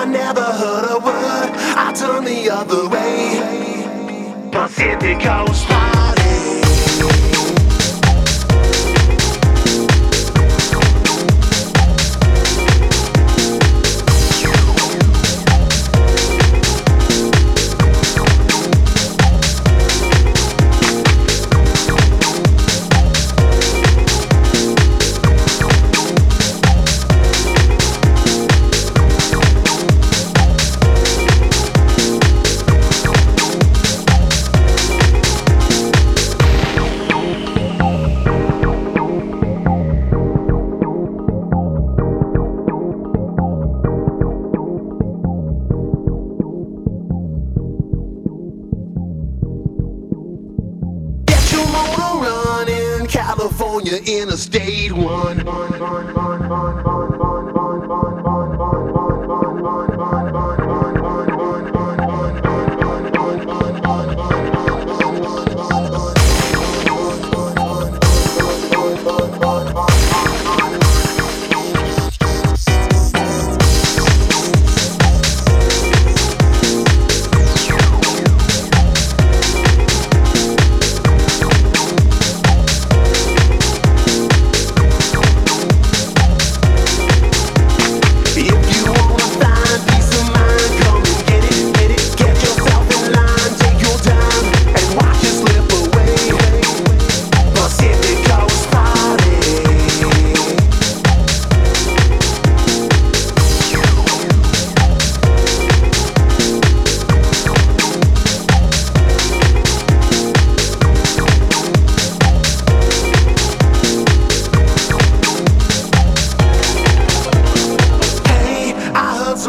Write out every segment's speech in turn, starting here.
I never heard a word. I turned the other way. Pacific Coast. California Interstate 1.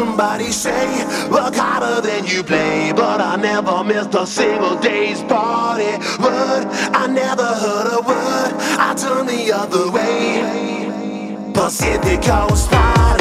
Somebody say, work harder than you play. But I never missed a single day's party. Word, I never heard a word. I turned the other way. Pacific Coast Party.